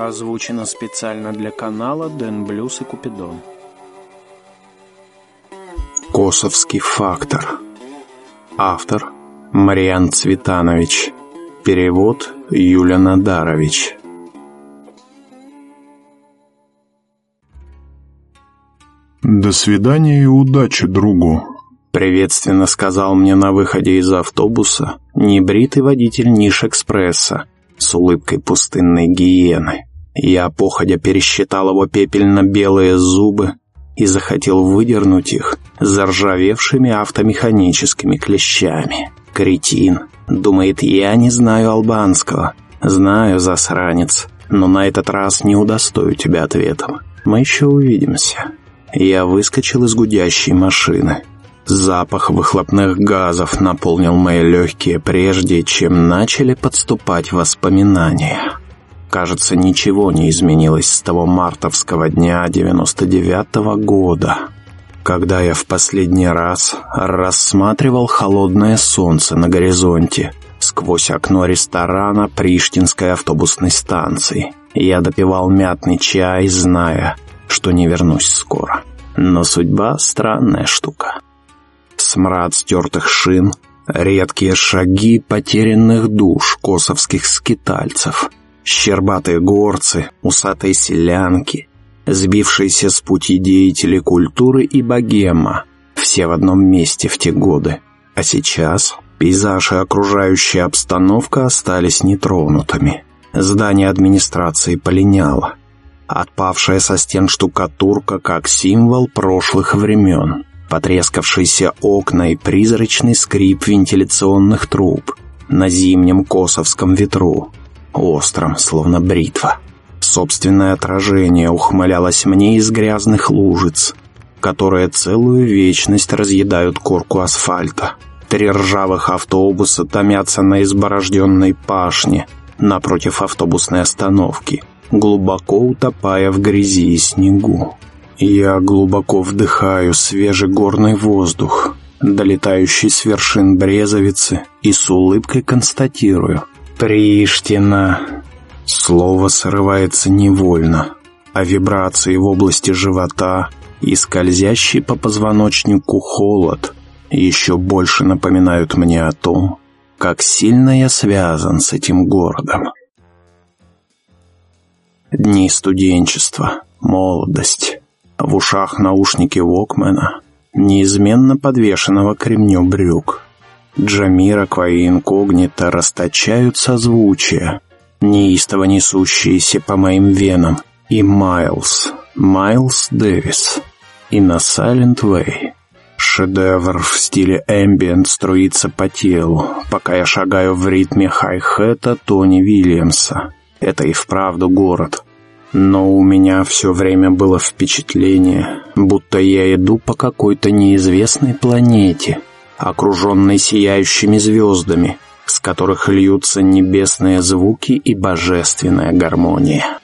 Озвучено специально для канала Дэн Блюз и Купидон. Косовский фактор. Автор Мариан Цветанович. Перевод Юля Надарович. «До свидания и удачи другу», — приветственно сказал мне на выходе из автобуса небритый водитель Ниш-экспресса с улыбкой пустынной гиены. Я, походя, пересчитал его пепельно-белые зубы и захотел выдернуть их заржавевшими автомеханическими клещами. Кретин. Думает, я не знаю албанского. Знаю, засранец. Но на этот раз не удостою тебя ответом. Мы еще увидимся. Я выскочил из гудящей машины. Запах выхлопных газов наполнил мои легкие прежде, чем начали подступать воспоминания. Кажется, ничего не изменилось с того мартовского дня 99-го года, когда я в последний раз рассматривал холодное солнце на горизонте сквозь окно ресторана Приштинской автобусной станции. Я допивал мятный чай, зная, что не вернусь скоро. Но судьба — странная штука. Смрад стертых шин, редкие шаги потерянных душ косовских скитальцев — Щербатые горцы, усатые селянки, сбившиеся с пути деятели культуры и богема, все в одном месте в те годы. А сейчас пейзаж и окружающая обстановка остались нетронутыми. Здание администрации полиняло. Отпавшая со стен штукатурка как символ прошлых времен. Потрескавшиеся окна и призрачный скрип вентиляционных труб на зимнем косовском ветру острым, словно бритва. Собственное отражение ухмылялось мне из грязных лужиц, которые целую вечность разъедают корку асфальта. Три ржавых автобуса томятся на изборожденной пашне напротив автобусной остановки, глубоко утопая в грязи и снегу. Я глубоко вдыхаю свежий горный воздух, долетающий с вершин Брезовицы, и с улыбкой констатирую, Приштина. Слово срывается невольно, а вибрации в области живота и скользящий по позвоночнику холод еще больше напоминают мне о том, как сильно я связан с этим городом. Дни студенчества, молодость, в ушах наушники Вокмена, неизменно подвешенного к ремню брюк — Джамира и инкогнито расточают созвучия, неистово несущиеся по моим венам, и Майлз, Майлз Дэвис, и на Silent Way. Шедевр в стиле эмбиент струится по телу, пока я шагаю в ритме хай-хета Тони Вильямса. Это и вправду город. Но у меня все время было впечатление, будто я иду по какой-то неизвестной планете — окруженный сияющими звездами, с которых льются небесные звуки и божественная гармония.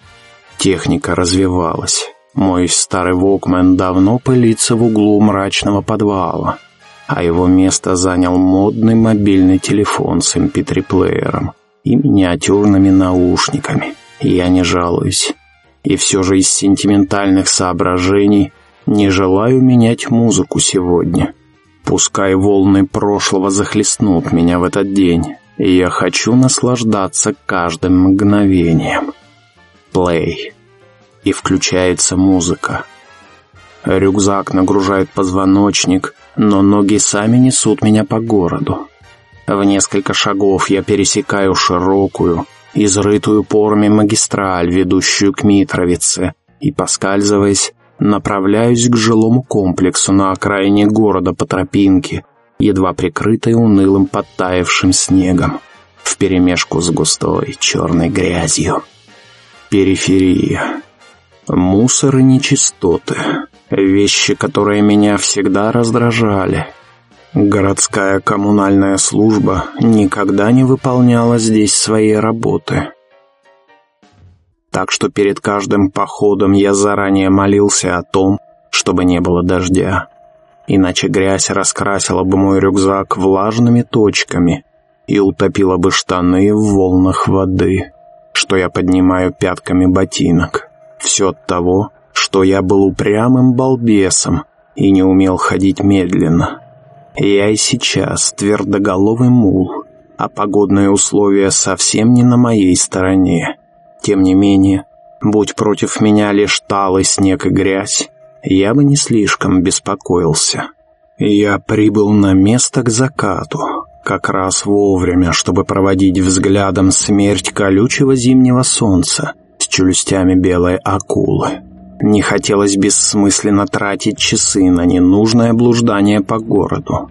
Техника развивалась. Мой старый Вокмен давно пылится в углу мрачного подвала, а его место занял модный мобильный телефон с MP3-плеером эм и миниатюрными наушниками. Я не жалуюсь. И все же из сентиментальных соображений не желаю менять музыку сегодня. Пускай волны прошлого захлестнут меня в этот день, и я хочу наслаждаться каждым мгновением. Плей. И включается музыка. Рюкзак нагружает позвоночник, но ноги сами несут меня по городу. В несколько шагов я пересекаю широкую, изрытую порами магистраль, ведущую к Митровице, и, поскальзываясь, Направляюсь к жилому комплексу на окраине города по тропинке, едва прикрытой унылым подтаявшим снегом, вперемешку с густой черной грязью. Периферия. Мусор и нечистоты. Вещи, которые меня всегда раздражали. Городская коммунальная служба никогда не выполняла здесь своей работы так что перед каждым походом я заранее молился о том, чтобы не было дождя. Иначе грязь раскрасила бы мой рюкзак влажными точками и утопила бы штаны в волнах воды. что я поднимаю пятками ботинок. Все от того, что я был упрямым балбесом и не умел ходить медленно. Я и сейчас твердоголовый мул, а погодные условия совсем не на моей стороне. Тем не менее, будь против меня лишь талый снег и грязь, я бы не слишком беспокоился. Я прибыл на место к закату, как раз вовремя, чтобы проводить взглядом смерть колючего зимнего солнца с челюстями белой акулы. Не хотелось бессмысленно тратить часы на ненужное блуждание по городу.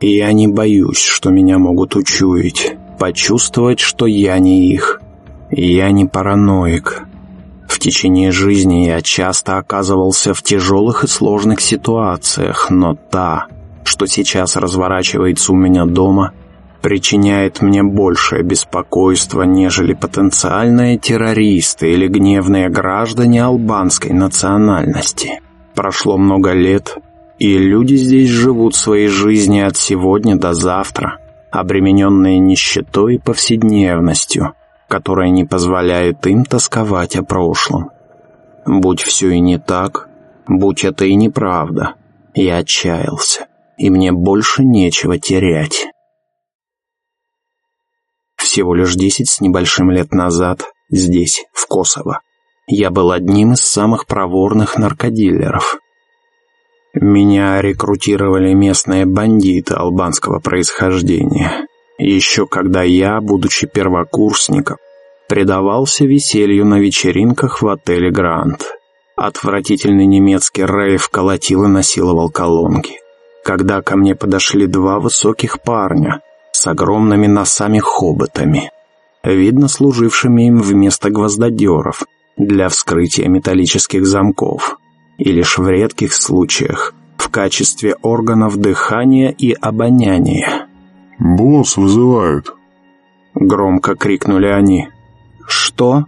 И я не боюсь, что меня могут учуять, почувствовать, что я не их. Я не параноик. В течение жизни я часто оказывался в тяжелых и сложных ситуациях, но та, что сейчас разворачивается у меня дома, причиняет мне большее беспокойство, нежели потенциальные террористы или гневные граждане албанской национальности. Прошло много лет, и люди здесь живут своей жизнью от сегодня до завтра, обремененные нищетой и повседневностью, которая не позволяет им тосковать о прошлом. Будь все и не так, будь это и неправда, я отчаялся, и мне больше нечего терять. Всего лишь десять с небольшим лет назад, здесь, в Косово, я был одним из самых проворных наркодилеров. Меня рекрутировали местные бандиты албанского происхождения. Еще когда я, будучи первокурсником, предавался веселью на вечеринках в отеле «Гранд». Отвратительный немецкий рейв колотил и насиловал колонки. Когда ко мне подошли два высоких парня, с огромными носами-хоботами, видно служившими им вместо гвоздодеров для вскрытия металлических замков, и лишь в редких случаях в качестве органов дыхания и обоняния. «Босс вызывают!» Громко крикнули они. «Что?»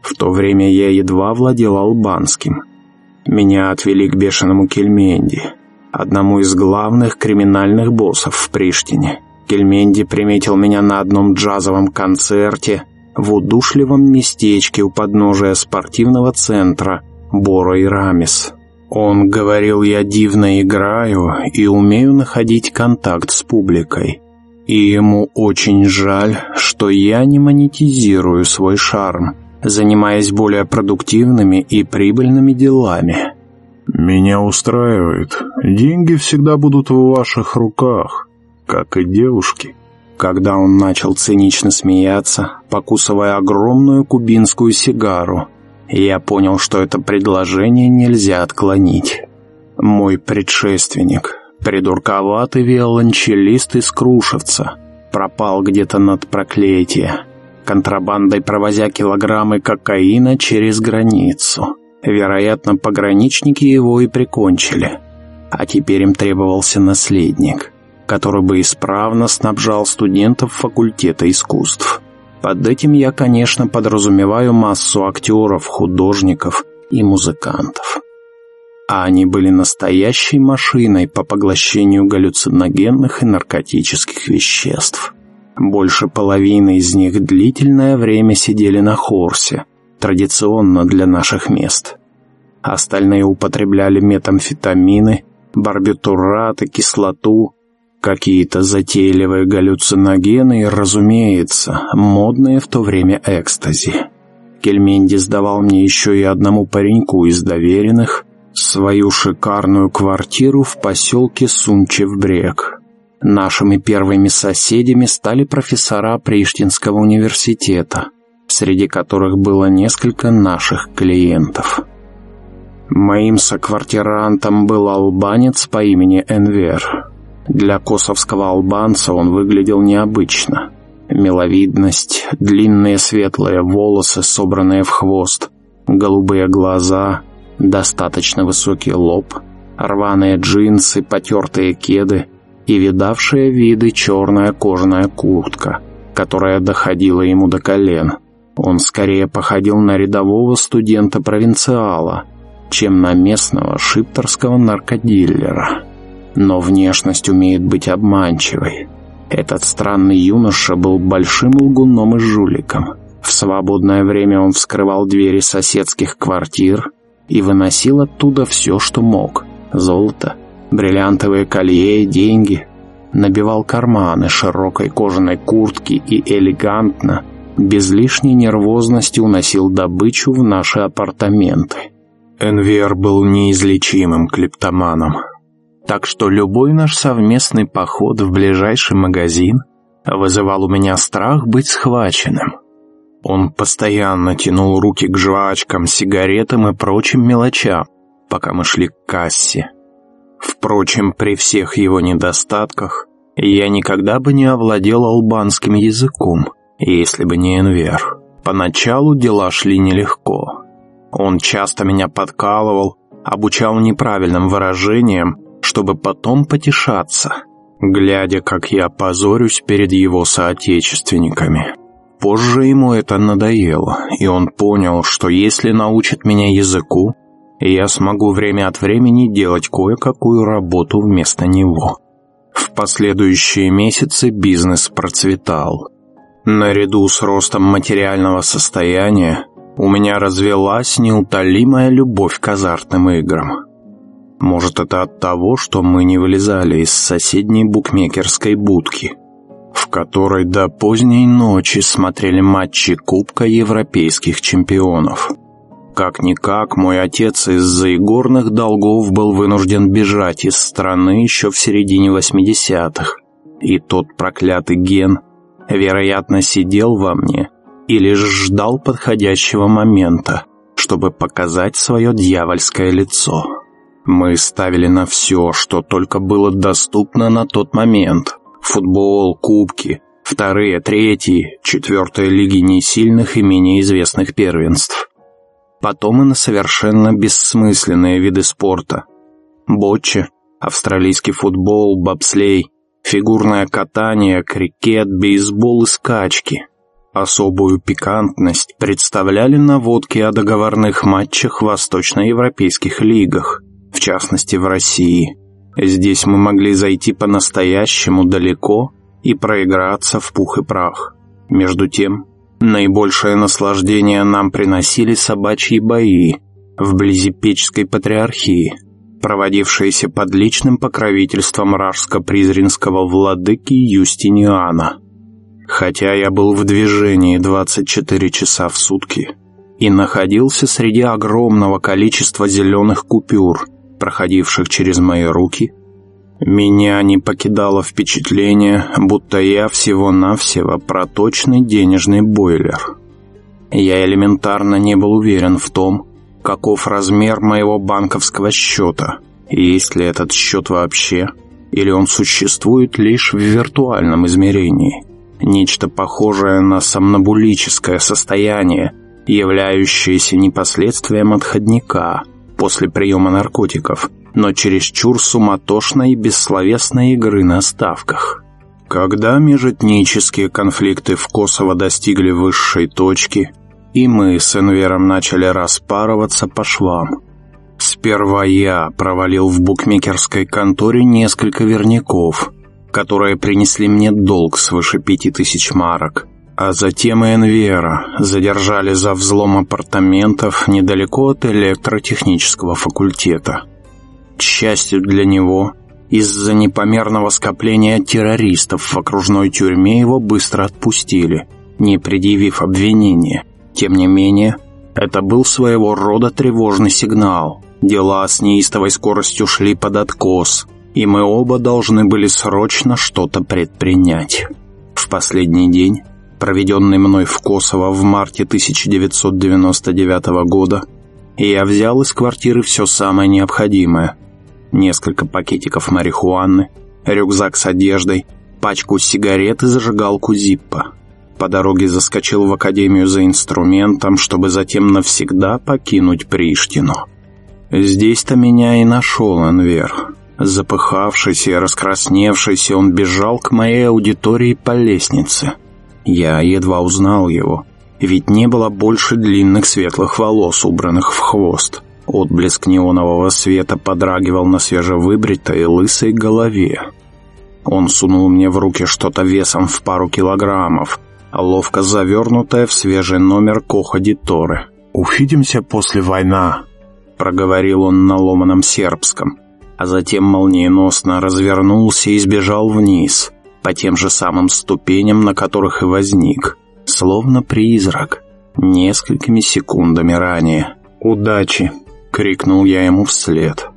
В то время я едва владел албанским. Меня отвели к бешеному Кельменди, одному из главных криминальных боссов в Приштине. Кельменди приметил меня на одном джазовом концерте в удушливом местечке у подножия спортивного центра Бора и Рамис. Он говорил, я дивно играю и умею находить контакт с публикой. И ему очень жаль, что я не монетизирую свой шарм, занимаясь более продуктивными и прибыльными делами. «Меня устраивает. Деньги всегда будут в ваших руках как и девушки. Когда он начал цинично смеяться, покусывая огромную кубинскую сигару, я понял, что это предложение нельзя отклонить. Мой предшественник, придурковатый виолончелист из Крушевца, пропал где-то над проклятие, контрабандой провозя килограммы кокаина через границу. Вероятно, пограничники его и прикончили. А теперь им требовался наследник который бы исправно снабжал студентов факультета искусств. Под этим я, конечно, подразумеваю массу актеров, художников и музыкантов. А они были настоящей машиной по поглощению галлюциногенных и наркотических веществ. Больше половины из них длительное время сидели на хорсе, традиционно для наших мест. Остальные употребляли метамфетамины, барбитураты, кислоту, Какие-то затейливые галлюциногены и, разумеется, модные в то время экстази. Кельменди сдавал мне еще и одному пареньку из доверенных свою шикарную квартиру в поселке Сунчев-Брег. Нашими первыми соседями стали профессора Приштинского университета, среди которых было несколько наших клиентов. Моим соквартирантом был албанец по имени Энвер. Для косовского албанца он выглядел необычно. Миловидность, длинные светлые волосы, собранные в хвост, голубые глаза, достаточно высокий лоб, рваные джинсы, потертые кеды и видавшие виды черная кожаная куртка, которая доходила ему до колен. Он скорее походил на рядового студента-провинциала, чем на местного шипторского наркодиллера но внешность умеет быть обманчивой. Этот странный юноша был большим лгуном и жуликом. В свободное время он вскрывал двери соседских квартир и выносил оттуда все, что мог. Золото, бриллиантовые колье, деньги. Набивал карманы широкой кожаной куртки и элегантно, без лишней нервозности уносил добычу в наши апартаменты. Энвер был неизлечимым клептоманом. Так что любой наш совместный поход в ближайший магазин вызывал у меня страх быть схваченным. Он постоянно тянул руки к жвачкам, сигаретам и прочим мелочам, пока мы шли к кассе. Впрочем, при всех его недостатках, я никогда бы не овладел албанским языком, если бы не Энвер. Поначалу дела шли нелегко. Он часто меня подкалывал, обучал неправильным выражениям, чтобы потом потешаться, глядя, как я позорюсь перед его соотечественниками. Позже ему это надоело, и он понял, что если научит меня языку, я смогу время от времени делать кое-какую работу вместо него. В последующие месяцы бизнес процветал. Наряду с ростом материального состояния у меня развелась неутолимая любовь к азартным играм. Может, это от того, что мы не вылезали из соседней букмекерской будки – в которой до поздней ночи смотрели матчи Кубка Европейских чемпионов. Как-никак, мой отец из-за игорных долгов был вынужден бежать из страны еще в середине 80-х. И тот проклятый ген, вероятно, сидел во мне и лишь ждал подходящего момента, чтобы показать свое дьявольское лицо. Мы ставили на все, что только было доступно на тот момент – Футбол, кубки, вторые, третьи, четвертые лиги несильных и менее известных первенств. Потом и на совершенно бессмысленные виды спорта. Ботче, австралийский футбол, бобслей, фигурное катание, крикет, бейсбол и скачки. Особую пикантность представляли наводки о договорных матчах в восточноевропейских лигах, в частности в России – Здесь мы могли зайти по-настоящему далеко и проиграться в пух и прах. Между тем, наибольшее наслаждение нам приносили собачьи бои вблизи Печской патриархии, проводившиеся под личным покровительством ражско-призринского владыки Юстиниана. Хотя я был в движении 24 часа в сутки и находился среди огромного количества зеленых купюр – проходивших через мои руки, меня не покидало впечатление, будто я всего-навсего проточный денежный бойлер. Я элементарно не был уверен в том, каков размер моего банковского счета, и есть ли этот счет вообще, или он существует лишь в виртуальном измерении. Нечто похожее на сомнобулическое состояние, являющееся не последствием отходника – после приема наркотиков, но чересчур суматошной и бессловесной игры на ставках. Когда межэтнические конфликты в Косово достигли высшей точки, и мы с Энвером начали распарываться по швам. Сперва я провалил в букмекерской конторе несколько верняков, которые принесли мне долг свыше пяти тысяч марок – а затем и Энвера задержали за взлом апартаментов недалеко от электротехнического факультета. К счастью для него, из-за непомерного скопления террористов в окружной тюрьме его быстро отпустили, не предъявив обвинения. Тем не менее, это был своего рода тревожный сигнал. Дела с неистовой скоростью шли под откос, и мы оба должны были срочно что-то предпринять. В последний день проведенный мной в Косово в марте 1999 года, и я взял из квартиры все самое необходимое. Несколько пакетиков марихуаны, рюкзак с одеждой, пачку сигарет и зажигалку Зиппа. По дороге заскочил в академию за инструментом, чтобы затем навсегда покинуть Приштину. Здесь-то меня и нашел Энвер. Запыхавшийся и раскрасневшийся, он бежал к моей аудитории по лестнице – я едва узнал его, ведь не было больше длинных светлых волос, убранных в хвост. Отблеск неонового света подрагивал на свежевыбритой лысой голове. Он сунул мне в руки что-то весом в пару килограммов, ловко завернутая в свежий номер Коходи Торы. «Увидимся после войны», — проговорил он на ломаном сербском, а затем молниеносно развернулся и сбежал вниз, по тем же самым ступеням, на которых и возник, словно призрак, несколькими секундами ранее. «Удачи!» — крикнул я ему вслед.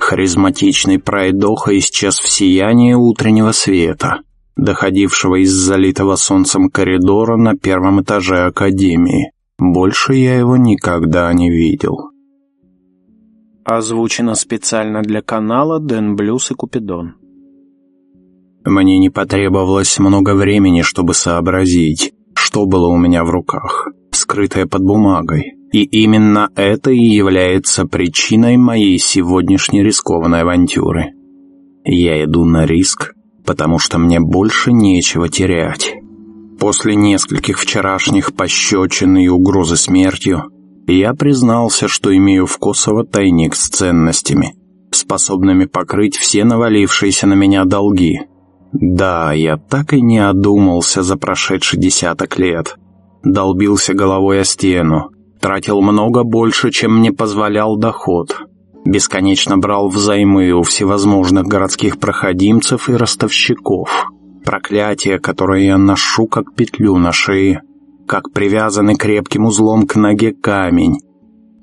Харизматичный пройдоха исчез в сиянии утреннего света, доходившего из залитого солнцем коридора на первом этаже Академии. Больше я его никогда не видел. Озвучено специально для канала Дэн Блюз и Купидон. Мне не потребовалось много времени, чтобы сообразить, что было у меня в руках, скрытое под бумагой. И именно это и является причиной моей сегодняшней рискованной авантюры. Я иду на риск, потому что мне больше нечего терять. После нескольких вчерашних пощечин и угрозы смертью, я признался, что имею в Косово тайник с ценностями, способными покрыть все навалившиеся на меня долги – да, я так и не одумался за прошедший десяток лет. Долбился головой о стену, тратил много больше, чем мне позволял доход. Бесконечно брал взаймы у всевозможных городских проходимцев и ростовщиков. Проклятие, которое я ношу как петлю на шее, как привязанный крепким узлом к ноге камень,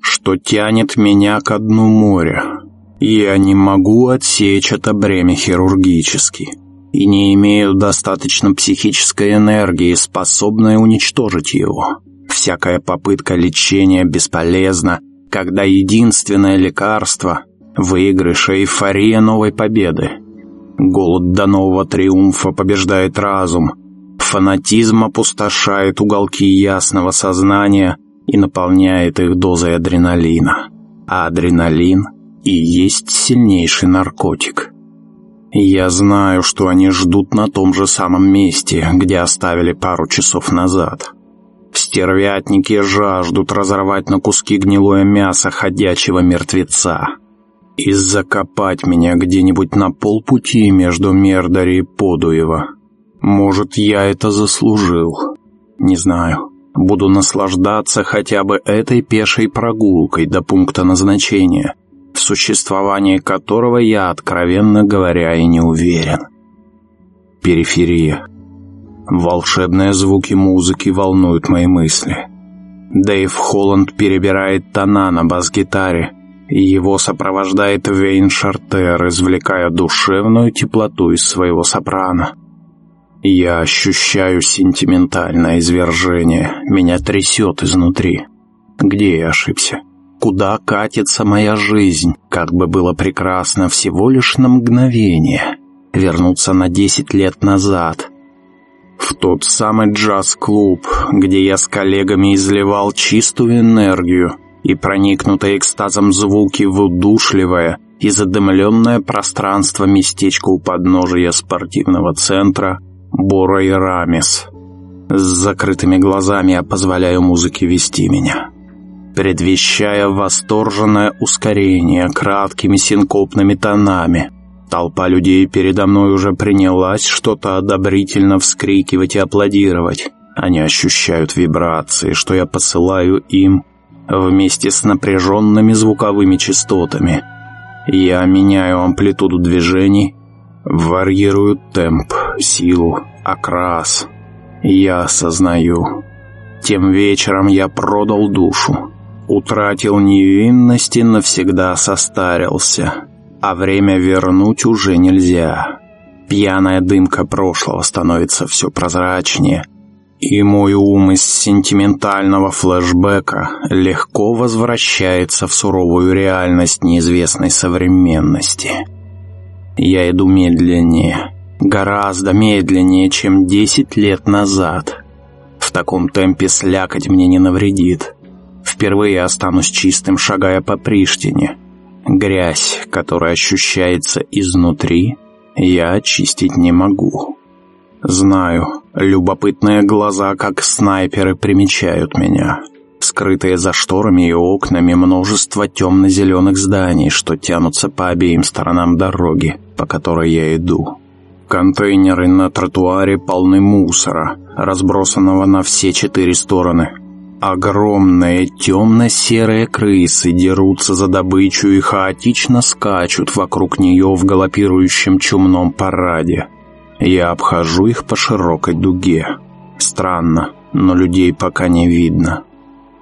что тянет меня к дну моря. Я не могу отсечь это бремя хирургически и не имею достаточно психической энергии, способной уничтожить его. Всякая попытка лечения бесполезна, когда единственное лекарство – выигрыш и эйфория новой победы. Голод до нового триумфа побеждает разум. Фанатизм опустошает уголки ясного сознания и наполняет их дозой адреналина. А адреналин и есть сильнейший наркотик. Я знаю, что они ждут на том же самом месте, где оставили пару часов назад. Стервятники жаждут разорвать на куски гнилое мясо ходячего мертвеца и закопать меня где-нибудь на полпути между Мердари и Подуева. Может, я это заслужил. Не знаю. Буду наслаждаться хотя бы этой пешей прогулкой до пункта назначения в существовании которого я, откровенно говоря, и не уверен. Периферия. Волшебные звуки музыки волнуют мои мысли. Дэйв Холланд перебирает тона на бас-гитаре, и его сопровождает Вейн Шартер, извлекая душевную теплоту из своего сопрано. Я ощущаю сентиментальное извержение, меня трясет изнутри. Где я ошибся? Куда катится моя жизнь, как бы было прекрасно всего лишь на мгновение вернуться на десять лет назад, в тот самый джаз-клуб, где я с коллегами изливал чистую энергию и проникнутые экстазом звуки в удушливое и задымленное пространство местечко у подножия спортивного центра Бора и Рамис. С закрытыми глазами я позволяю музыке вести меня предвещая восторженное ускорение краткими синкопными тонами. Толпа людей передо мной уже принялась что-то одобрительно вскрикивать и аплодировать. Они ощущают вибрации, что я посылаю им вместе с напряженными звуковыми частотами. Я меняю амплитуду движений, варьирую темп, силу, окрас. Я осознаю. Тем вечером я продал душу. Утратил невинность и навсегда состарился, а время вернуть уже нельзя. Пьяная дымка прошлого становится все прозрачнее, и мой ум из сентиментального флэшбэка легко возвращается в суровую реальность неизвестной современности. Я иду медленнее, гораздо медленнее, чем десять лет назад. В таком темпе слякоть мне не навредит. Впервые останусь чистым, шагая по Приштине. Грязь, которая ощущается изнутри, я очистить не могу. Знаю, любопытные глаза, как снайперы, примечают меня. Скрытые за шторами и окнами множество темно-зеленых зданий, что тянутся по обеим сторонам дороги, по которой я иду. Контейнеры на тротуаре полны мусора, разбросанного на все четыре стороны. Огромные темно-серые крысы дерутся за добычу и хаотично скачут вокруг нее в галопирующем чумном параде. Я обхожу их по широкой дуге. Странно, но людей пока не видно.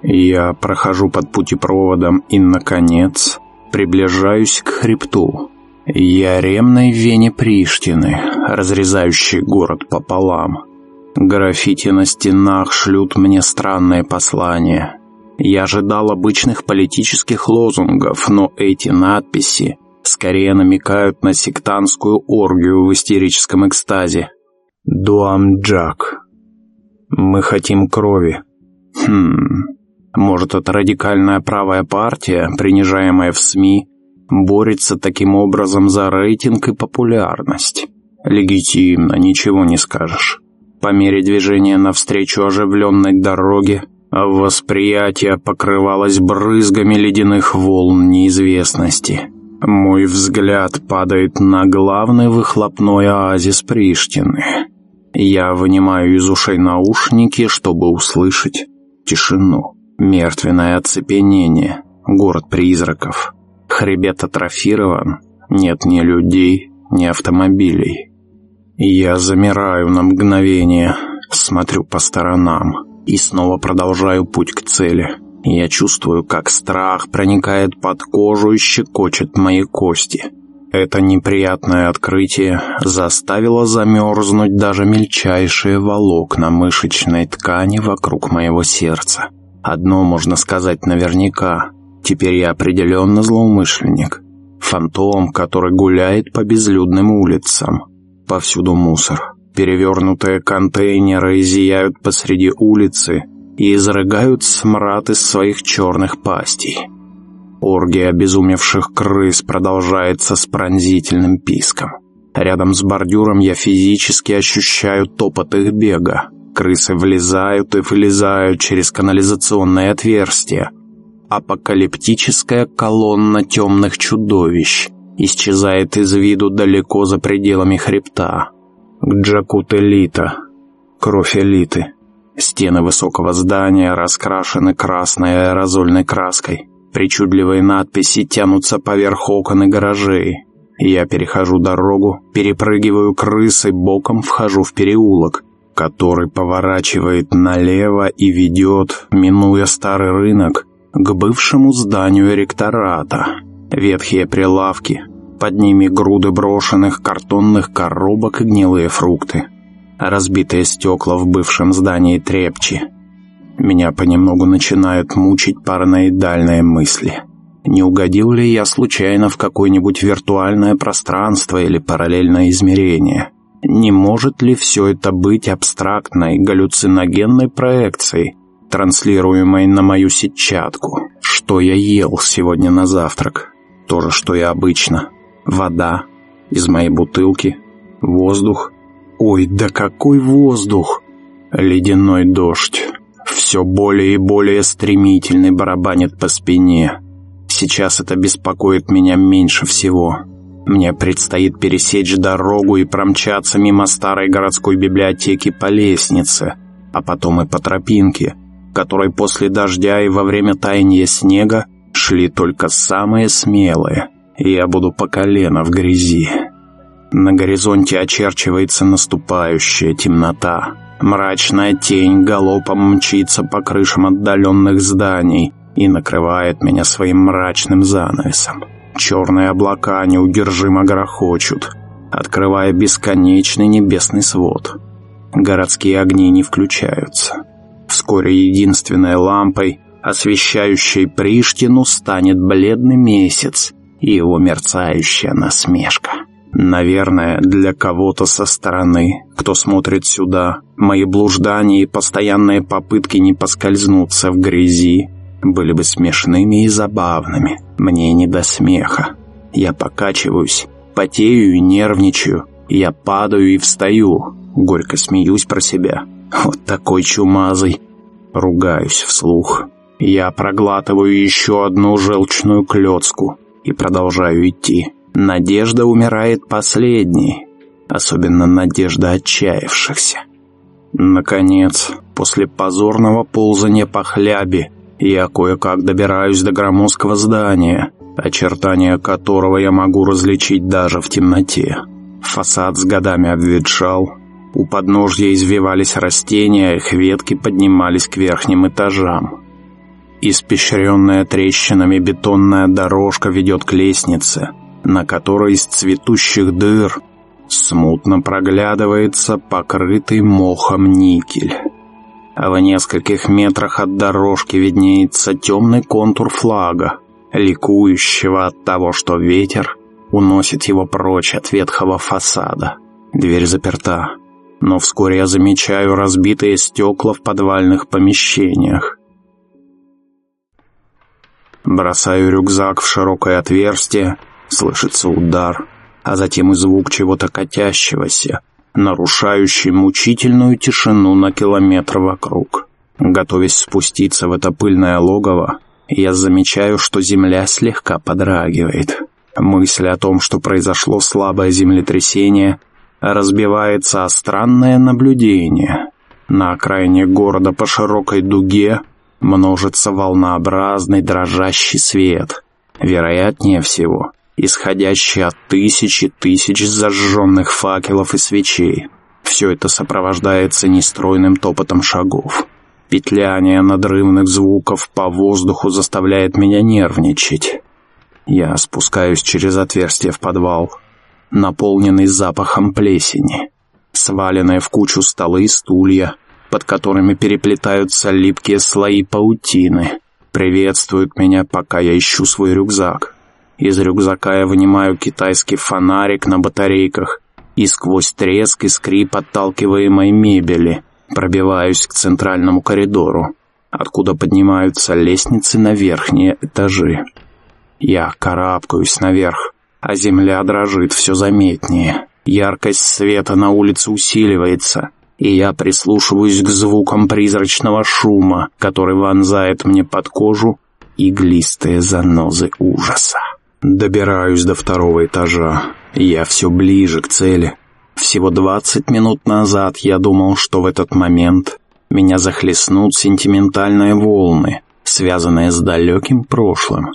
Я прохожу под путепроводом и, наконец, приближаюсь к хребту. Яремной вене Приштины, разрезающей город пополам. Граффити на стенах шлют мне странное послание. Я ожидал обычных политических лозунгов, но эти надписи скорее намекают на сектантскую оргию в истерическом экстазе. Дуамджак. Мы хотим крови. Хм... Может, это радикальная правая партия, принижаемая в СМИ, борется таким образом за рейтинг и популярность. Легитимно, ничего не скажешь. По мере движения навстречу оживленной дороге, восприятие покрывалось брызгами ледяных волн неизвестности. Мой взгляд падает на главный выхлопной оазис Приштины. Я вынимаю из ушей наушники, чтобы услышать тишину. Мертвенное оцепенение. Город призраков. Хребет атрофирован, нет ни людей, ни автомобилей. Я замираю на мгновение, смотрю по сторонам и снова продолжаю путь к цели. Я чувствую, как страх проникает под кожу и щекочет мои кости. Это неприятное открытие заставило замерзнуть даже мельчайшие волокна мышечной ткани вокруг моего сердца. Одно можно сказать наверняка. Теперь я определенно злоумышленник. Фантом, который гуляет по безлюдным улицам. Повсюду мусор. Перевернутые контейнеры зияют посреди улицы и изрыгают смрад из своих черных пастей. Оргия обезумевших крыс продолжается с пронзительным писком. Рядом с бордюром я физически ощущаю топот их бега. Крысы влезают и вылезают через канализационное отверстие, апокалиптическая колонна темных чудовищ исчезает из виду далеко за пределами хребта. Джакут элита, кровь элиты. Стены высокого здания раскрашены красной аэрозольной краской. Причудливые надписи тянутся поверх окон и гаражей. Я перехожу дорогу, перепрыгиваю крысы, боком вхожу в переулок, который поворачивает налево и ведет, минуя старый рынок, к бывшему зданию ректората. Ветхие прилавки, под ними груды брошенных картонных коробок и гнилые фрукты. Разбитые стекла в бывшем здании трепчи. Меня понемногу начинают мучить параноидальные мысли. Не угодил ли я случайно в какое-нибудь виртуальное пространство или параллельное измерение? Не может ли все это быть абстрактной, галлюциногенной проекцией, транслируемой на мою сетчатку. Что я ел сегодня на завтрак? То же, что и обычно. Вода из моей бутылки, воздух. Ой, да какой воздух! Ледяной дождь. Все более и более стремительный барабанит по спине. Сейчас это беспокоит меня меньше всего. Мне предстоит пересечь дорогу и промчаться мимо старой городской библиотеки по лестнице, а потом и по тропинке, которой после дождя и во время таяния снега шли только самые смелые, я буду по колено в грязи. На горизонте очерчивается наступающая темнота. Мрачная тень галопом мчится по крышам отдаленных зданий и накрывает меня своим мрачным занавесом. Черные облака неудержимо грохочут, открывая бесконечный небесный свод. Городские огни не включаются. Вскоре единственной лампой, освещающей Приштину, станет бледный месяц и его мерцающая насмешка. Наверное, для кого-то со стороны, кто смотрит сюда, мои блуждания и постоянные попытки не поскользнуться в грязи были бы смешными и забавными. Мне не до смеха. Я покачиваюсь, потею и нервничаю. Я падаю и встаю. Горько смеюсь про себя. Вот такой чумазый. Ругаюсь вслух. Я проглатываю еще одну желчную клетку и продолжаю идти. Надежда умирает последней. особенно надежда отчаявшихся. Наконец, после позорного ползания по хлябе, я кое-как добираюсь до громоздкого здания, очертания которого я могу различить даже в темноте. Фасад с годами обветшал, у подножья извивались растения, их ветки поднимались к верхним этажам. Испещренная трещинами бетонная дорожка ведет к лестнице, на которой из цветущих дыр смутно проглядывается покрытый мохом никель. А в нескольких метрах от дорожки виднеется темный контур флага, ликующего от того, что ветер уносит его прочь от ветхого фасада. Дверь заперта, но вскоре я замечаю разбитые стекла в подвальных помещениях. Бросаю рюкзак в широкое отверстие, слышится удар, а затем и звук чего-то катящегося, нарушающий мучительную тишину на километр вокруг. Готовясь спуститься в это пыльное логово, я замечаю, что земля слегка подрагивает. Мысль о том, что произошло слабое землетрясение, разбивается о странное наблюдение. На окраине города по широкой дуге множится волнообразный дрожащий свет, вероятнее всего, исходящий от тысячи тысяч зажженных факелов и свечей. Все это сопровождается нестройным топотом шагов. Петляние надрывных звуков по воздуху заставляет меня нервничать. Я спускаюсь через отверстие в подвал, наполненный запахом плесени. Сваленные в кучу столы и стулья, под которыми переплетаются липкие слои паутины, приветствуют меня, пока я ищу свой рюкзак. Из рюкзака я вынимаю китайский фонарик на батарейках и сквозь треск и скрип отталкиваемой мебели пробиваюсь к центральному коридору, откуда поднимаются лестницы на верхние этажи. Я карабкаюсь наверх, а земля дрожит все заметнее. Яркость света на улице усиливается, и я прислушиваюсь к звукам призрачного шума, который вонзает мне под кожу иглистые занозы ужаса. Добираюсь до второго этажа. Я все ближе к цели. Всего двадцать минут назад я думал, что в этот момент меня захлестнут сентиментальные волны, связанные с далеким прошлым.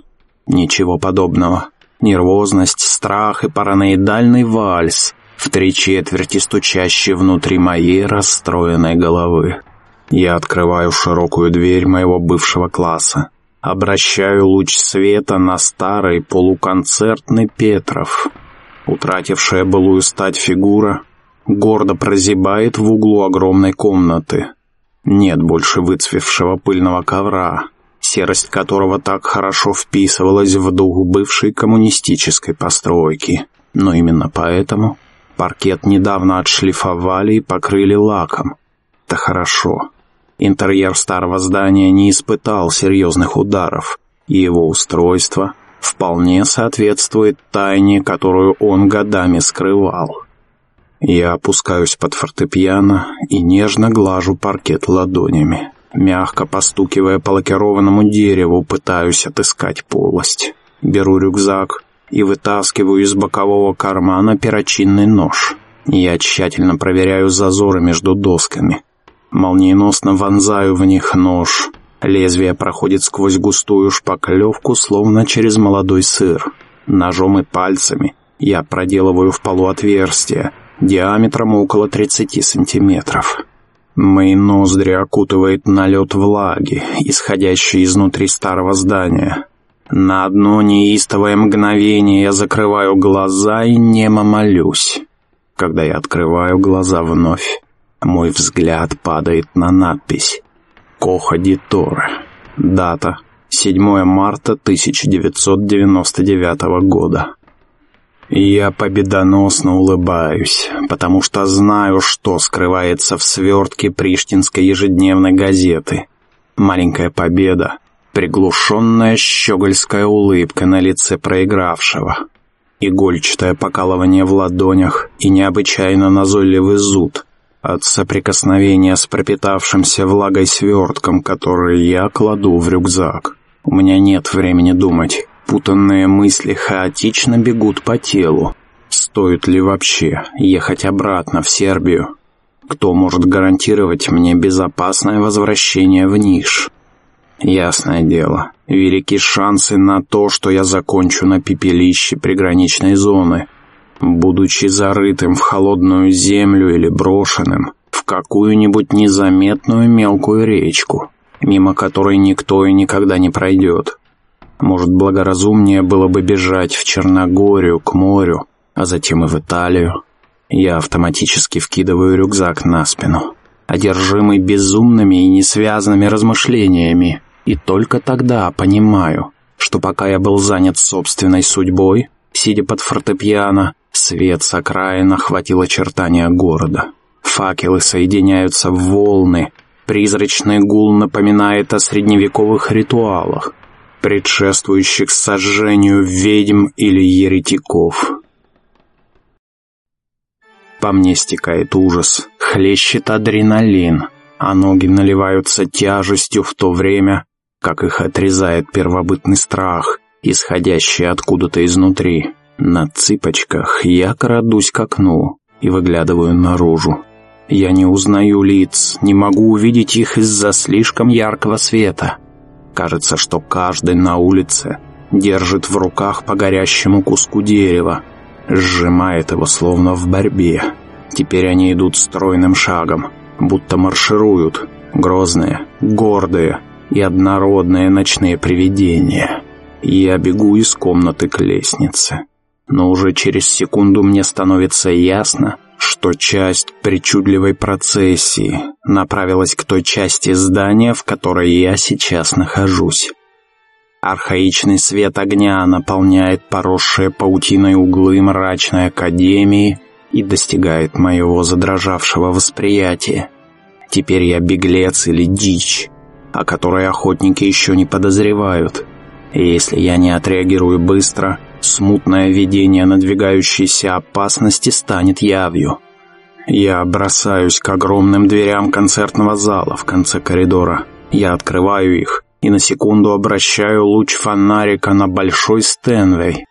Ничего подобного. Нервозность, страх и параноидальный вальс, в три четверти стучащий внутри моей расстроенной головы. Я открываю широкую дверь моего бывшего класса. Обращаю луч света на старый полуконцертный Петров. Утратившая былую стать фигура гордо прозябает в углу огромной комнаты. Нет больше выцвевшего пыльного ковра, серость которого так хорошо вписывалась в дух бывшей коммунистической постройки. Но именно поэтому паркет недавно отшлифовали и покрыли лаком. Это хорошо. Интерьер старого здания не испытал серьезных ударов, и его устройство вполне соответствует тайне, которую он годами скрывал. Я опускаюсь под фортепиано и нежно глажу паркет ладонями. Мягко постукивая по лакированному дереву, пытаюсь отыскать полость. Беру рюкзак и вытаскиваю из бокового кармана перочинный нож. Я тщательно проверяю зазоры между досками. Молниеносно вонзаю в них нож. Лезвие проходит сквозь густую шпаклевку, словно через молодой сыр. Ножом и пальцами я проделываю в полу отверстие, диаметром около 30 сантиметров. Мои ноздри окутывает налет влаги, исходящий изнутри старого здания. На одно неистовое мгновение я закрываю глаза и немо молюсь. Когда я открываю глаза вновь, мой взгляд падает на надпись «Коха Диторе». Дата 7 марта 1999 года. Я победоносно улыбаюсь, потому что знаю, что скрывается в свертке приштинской ежедневной газеты. Маленькая победа, приглушенная щегольская улыбка на лице проигравшего, игольчатое покалывание в ладонях и необычайно назойливый зуд, от соприкосновения с пропитавшимся влагой свертком, который я кладу в рюкзак. У меня нет времени думать. Путанные мысли хаотично бегут по телу. Стоит ли вообще ехать обратно в Сербию? Кто может гарантировать мне безопасное возвращение в Ниш? Ясное дело, велики шансы на то, что я закончу на пепелище приграничной зоны, будучи зарытым в холодную землю или брошенным в какую-нибудь незаметную мелкую речку, мимо которой никто и никогда не пройдет. Может, благоразумнее было бы бежать в Черногорию, к морю, а затем и в Италию. Я автоматически вкидываю рюкзак на спину, одержимый безумными и несвязанными размышлениями, и только тогда понимаю, что пока я был занят собственной судьбой, сидя под фортепиано, свет с окраин охватил очертания города. Факелы соединяются в волны, призрачный гул напоминает о средневековых ритуалах, предшествующих сожжению ведьм или еретиков. По мне стекает ужас, хлещет адреналин, а ноги наливаются тяжестью в то время, как их отрезает первобытный страх, исходящий откуда-то изнутри. На цыпочках я крадусь к окну и выглядываю наружу. Я не узнаю лиц, не могу увидеть их из-за слишком яркого света. Кажется, что каждый на улице держит в руках по горящему куску дерева, сжимает его словно в борьбе. Теперь они идут стройным шагом, будто маршируют, грозные, гордые и однородные ночные привидения. Я бегу из комнаты к лестнице. Но уже через секунду мне становится ясно, что часть причудливой процессии направилась к той части здания, в которой я сейчас нахожусь. Архаичный свет огня наполняет поросшие паутиной углы мрачной академии и достигает моего задрожавшего восприятия. Теперь я беглец или дичь, о которой охотники еще не подозревают. И если я не отреагирую быстро, смутное видение надвигающейся опасности станет явью. Я бросаюсь к огромным дверям концертного зала в конце коридора. Я открываю их и на секунду обращаю луч фонарика на большой Стэнвей,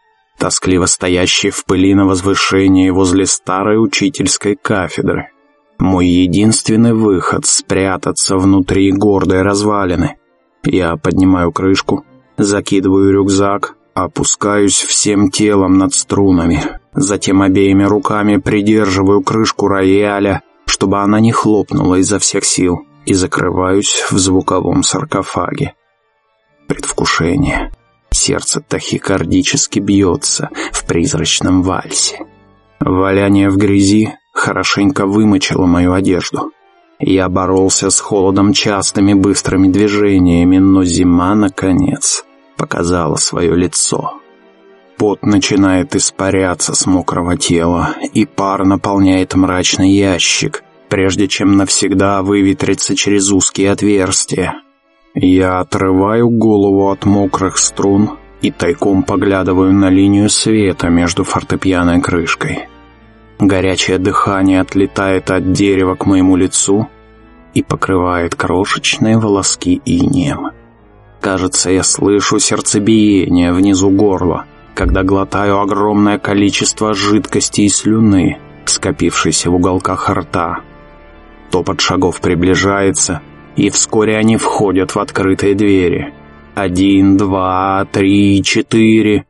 тоскливо стоящий в пыли на возвышении возле старой учительской кафедры. Мой единственный выход — спрятаться внутри гордой развалины. Я поднимаю крышку, закидываю рюкзак, опускаюсь всем телом над струнами, затем обеими руками придерживаю крышку рояля, чтобы она не хлопнула изо всех сил, и закрываюсь в звуковом саркофаге. Предвкушение. Сердце тахикардически бьется в призрачном вальсе. Валяние в грязи хорошенько вымочило мою одежду. Я боролся с холодом частыми быстрыми движениями, но зима, наконец, показала свое лицо. Пот начинает испаряться с мокрого тела, и пар наполняет мрачный ящик, прежде чем навсегда выветриться через узкие отверстия. Я отрываю голову от мокрых струн и тайком поглядываю на линию света между фортепианной крышкой. Горячее дыхание отлетает от дерева к моему лицу и покрывает крошечные волоски инеем. Кажется, я слышу сердцебиение внизу горла, когда глотаю огромное количество жидкости и слюны, скопившейся в уголках рта. Топот шагов приближается — и вскоре они входят в открытые двери. Один, два, три, четыре.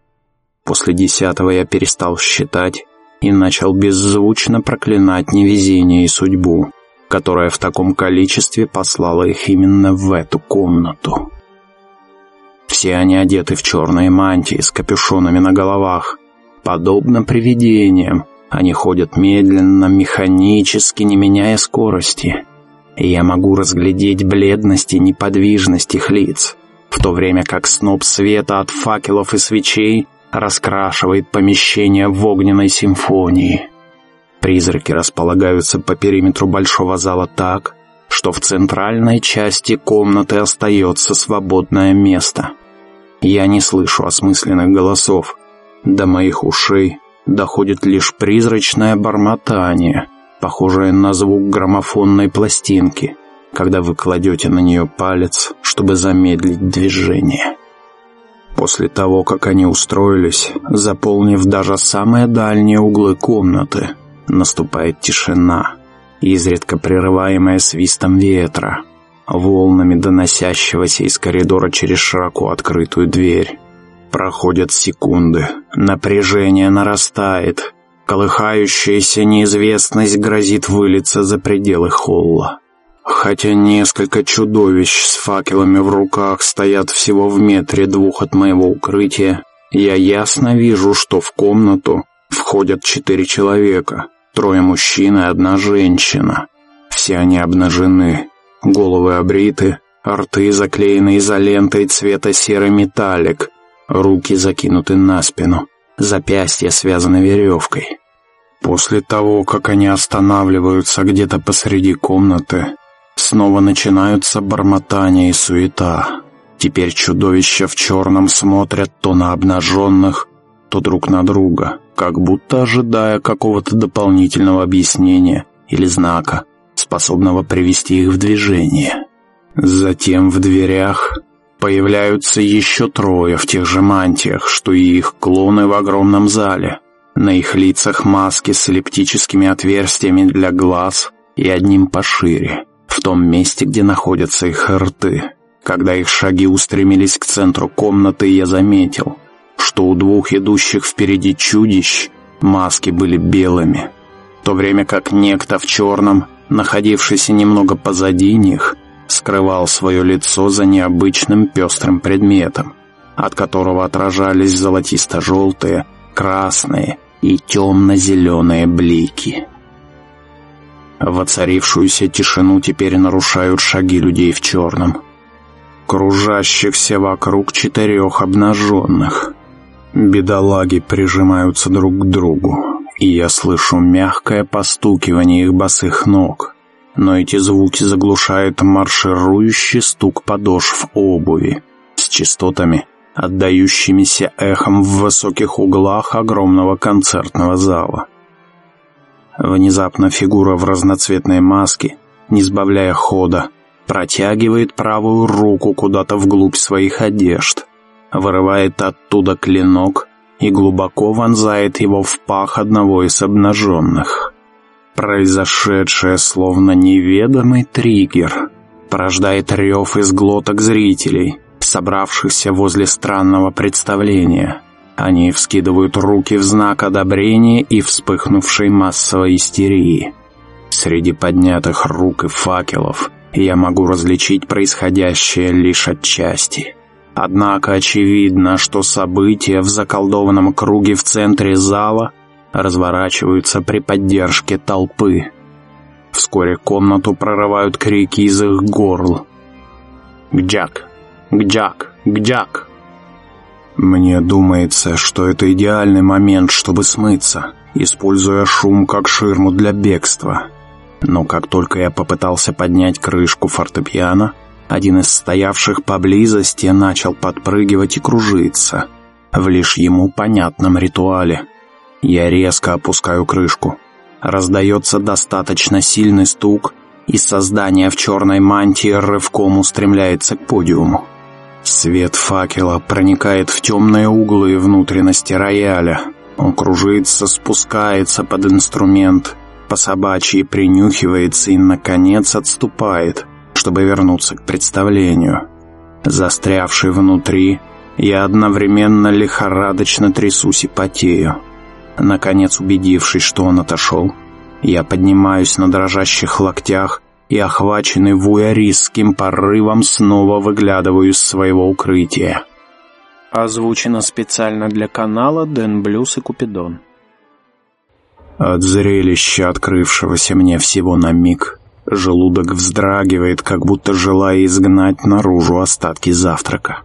После десятого я перестал считать и начал беззвучно проклинать невезение и судьбу, которая в таком количестве послала их именно в эту комнату. Все они одеты в черные мантии с капюшонами на головах. Подобно привидениям, они ходят медленно, механически, не меняя скорости я могу разглядеть бледность и неподвижность их лиц, в то время как сноп света от факелов и свечей раскрашивает помещение в огненной симфонии. Призраки располагаются по периметру большого зала так, что в центральной части комнаты остается свободное место. Я не слышу осмысленных голосов. До моих ушей доходит лишь призрачное бормотание, похожее на звук граммофонной пластинки, когда вы кладете на нее палец, чтобы замедлить движение. После того, как они устроились, заполнив даже самые дальние углы комнаты, наступает тишина, изредка прерываемая свистом ветра, волнами доносящегося из коридора через широко открытую дверь. Проходят секунды, напряжение нарастает, колыхающаяся неизвестность грозит вылиться за пределы холла. Хотя несколько чудовищ с факелами в руках стоят всего в метре двух от моего укрытия, я ясно вижу, что в комнату входят четыре человека, трое мужчин и одна женщина. Все они обнажены, головы обриты, рты заклеены изолентой цвета серый металлик, руки закинуты на спину, запястья связаны веревкой. После того, как они останавливаются где-то посреди комнаты, Снова начинаются бормотания и суета. Теперь чудовища в черном смотрят то на обнаженных, то друг на друга, как будто ожидая какого-то дополнительного объяснения или знака, способного привести их в движение. Затем в дверях появляются еще трое в тех же мантиях, что и их клоны в огромном зале. На их лицах маски с эллиптическими отверстиями для глаз и одним пошире в том месте, где находятся их рты. Когда их шаги устремились к центру комнаты, я заметил, что у двух идущих впереди чудищ маски были белыми, в то время как некто в черном, находившийся немного позади них, скрывал свое лицо за необычным пестрым предметом, от которого отражались золотисто-желтые, красные и темно-зеленые блики. Воцарившуюся тишину теперь нарушают шаги людей в черном, кружащихся вокруг четырех обнаженных. Бедолаги прижимаются друг к другу, и я слышу мягкое постукивание их босых ног, но эти звуки заглушают марширующий стук подошв обуви с частотами, отдающимися эхом в высоких углах огромного концертного зала. Внезапно фигура в разноцветной маске, не сбавляя хода, протягивает правую руку куда-то вглубь своих одежд, вырывает оттуда клинок и глубоко вонзает его в пах одного из обнаженных. Произошедшее словно неведомый триггер порождает рев из глоток зрителей, собравшихся возле странного представления. Они вскидывают руки в знак одобрения и вспыхнувшей массовой истерии. Среди поднятых рук и факелов я могу различить происходящее лишь отчасти. Однако очевидно, что события в заколдованном круге в центре зала разворачиваются при поддержке толпы. Вскоре комнату прорывают крики из их горл. «Гджак! Гджак! Гджак!» Мне думается, что это идеальный момент, чтобы смыться, используя шум как ширму для бегства. Но как только я попытался поднять крышку фортепиано, один из стоявших поблизости начал подпрыгивать и кружиться в лишь ему понятном ритуале. Я резко опускаю крышку. Раздается достаточно сильный стук, и создание в черной мантии рывком устремляется к подиуму. Свет факела проникает в темные углы внутренности рояля. Он кружится, спускается под инструмент, по собачьи принюхивается и, наконец, отступает, чтобы вернуться к представлению. Застрявший внутри, я одновременно лихорадочно трясусь и потею. Наконец, убедившись, что он отошел, я поднимаюсь на дрожащих локтях и, охваченный вуяристским порывом, снова выглядываю из своего укрытия. Озвучено специально для канала Дэн Блюз и Купидон. От зрелища, открывшегося мне всего на миг, желудок вздрагивает, как будто желая изгнать наружу остатки завтрака.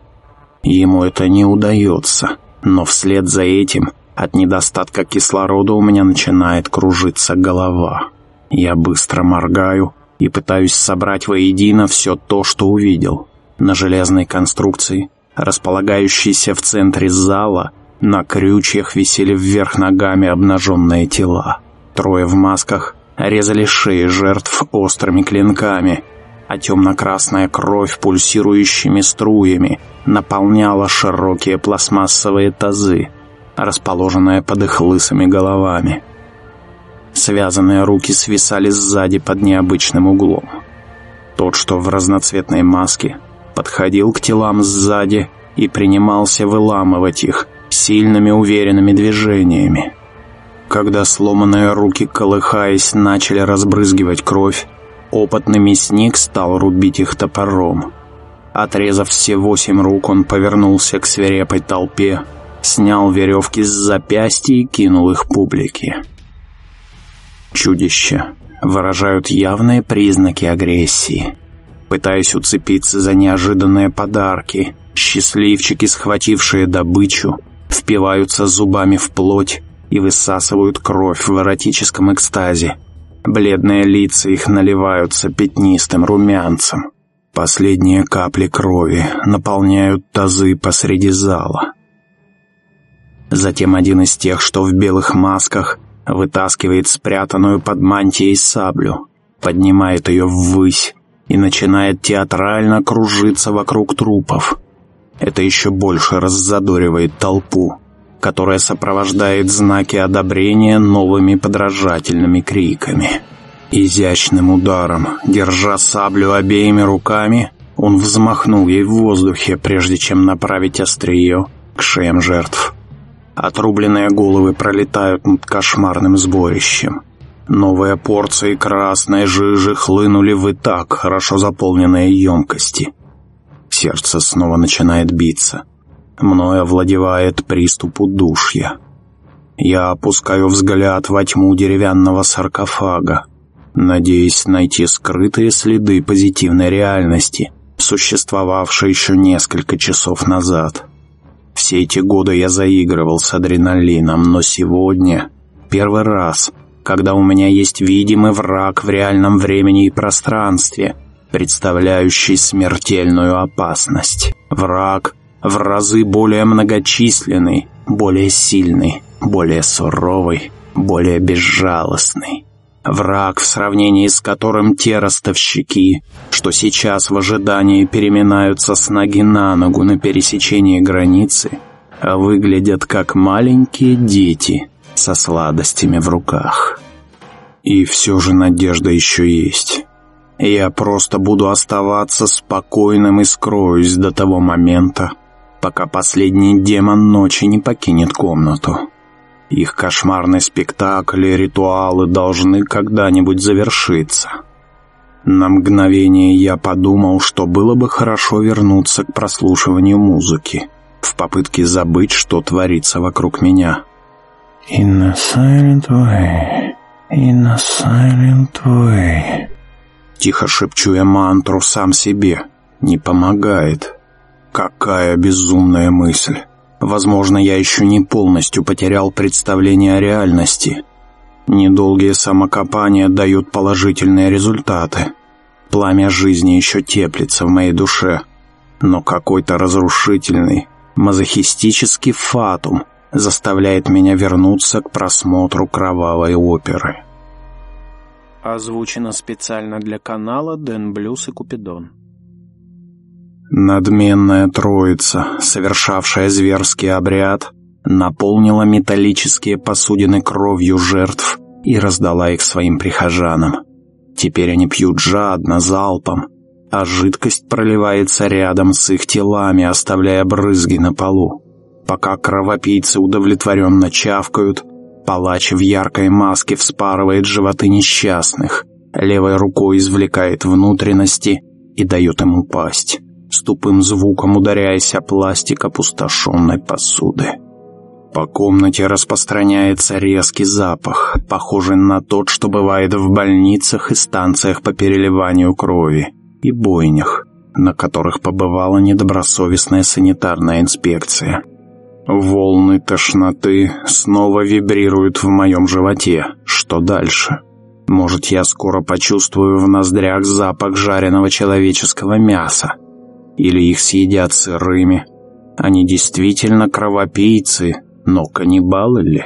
Ему это не удается, но вслед за этим от недостатка кислорода у меня начинает кружиться голова. Я быстро моргаю, и пытаюсь собрать воедино все то, что увидел. На железной конструкции, располагающейся в центре зала, на крючьях висели вверх ногами обнаженные тела. Трое в масках резали шеи жертв острыми клинками. а темно-красная кровь пульсирующими струями наполняла широкие пластмассовые тазы, расположенные под их лысыми головами. Связанные руки свисали сзади под необычным углом. Тот, что в разноцветной маске, подходил к телам сзади и принимался выламывать их сильными уверенными движениями. Когда сломанные руки, колыхаясь, начали разбрызгивать кровь, опытный мясник стал рубить их топором. Отрезав все восемь рук, он повернулся к свирепой толпе, снял веревки с запястья и кинул их публике. Чудища выражают явные признаки агрессии. Пытаясь уцепиться за неожиданные подарки, счастливчики, схватившие добычу, впиваются зубами в плоть и высасывают кровь в эротическом экстазе. Бледные лица их наливаются пятнистым румянцем. Последние капли крови наполняют тазы посреди зала. Затем один из тех, что в белых масках, вытаскивает спрятанную под мантией саблю, поднимает ее ввысь и начинает театрально кружиться вокруг трупов. Это еще больше раззадоривает толпу, которая сопровождает знаки одобрения новыми подражательными криками. Изящным ударом, держа саблю обеими руками, он взмахнул ей в воздухе, прежде чем направить острие к шеям жертв. Отрубленные головы пролетают над кошмарным сборищем. Новые порции красной жижи хлынули в и так хорошо заполненные емкости. Сердце снова начинает биться. Мною овладевает приступ удушья. Я опускаю взгляд во тьму деревянного саркофага, надеясь найти скрытые следы позитивной реальности, существовавшей еще несколько часов назад. Все эти годы я заигрывал с адреналином, но сегодня, первый раз, когда у меня есть видимый враг в реальном времени и пространстве — представляющий смертельную опасность. Враг в разы более многочисленный, более сильный, более суровый, более безжалостный. Враг, в сравнении с которым те ростовщики, что сейчас в ожидании переминаются с ноги на ногу на пересечении границы, выглядят как маленькие дети со сладостями в руках. И все же надежда еще есть. Я просто буду оставаться спокойным и скроюсь до того момента, пока последний демон ночи не покинет комнату. Их кошмарный спектакль и ритуалы должны когда-нибудь завершиться. На мгновение я подумал, что было бы хорошо вернуться к прослушиванию музыки, в попытке забыть, что творится вокруг меня. «In a silent way, in a silent way...» Тихо шепчу я мантру сам себе. Не помогает. Какая безумная мысль. Возможно, я еще не полностью потерял представление о реальности. Недолгие самокопания дают положительные результаты. Пламя жизни еще теплится в моей душе. Но какой-то разрушительный, мазохистический фатум заставляет меня вернуться к просмотру кровавой оперы. Озвучено специально для канала Дэн Блюз и Купидон. Надменная троица, совершавшая зверский обряд, наполнила металлические посудины кровью жертв и раздала их своим прихожанам. Теперь они пьют жадно, залпом, а жидкость проливается рядом с их телами, оставляя брызги на полу. Пока кровопийцы удовлетворенно чавкают, Палач в яркой маске вспарывает животы несчастных, левой рукой извлекает внутренности и дает им упасть, с тупым звуком ударяясь о пластик опустошенной посуды. По комнате распространяется резкий запах, похожий на тот, что бывает в больницах и станциях по переливанию крови и бойнях, на которых побывала недобросовестная санитарная инспекция. Волны тошноты снова вибрируют в моем животе. Что дальше? Может, я скоро почувствую в ноздрях запах жареного человеческого мяса? Или их съедят сырыми? Они действительно кровопийцы, но каннибалы ли?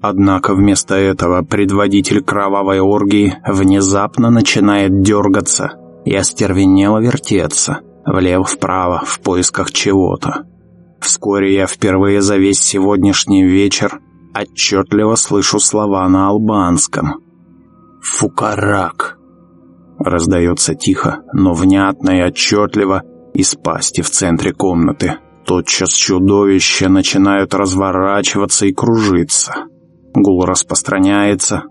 Однако вместо этого предводитель кровавой оргии внезапно начинает дергаться и остервенело вертеться, влево-вправо, в поисках чего-то. Вскоре я впервые за весь сегодняшний вечер отчетливо слышу слова на албанском. «Фукарак!» Раздается тихо, но внятно и отчетливо из пасти в центре комнаты. Тотчас чудовища начинают разворачиваться и кружиться. Гул распространяется,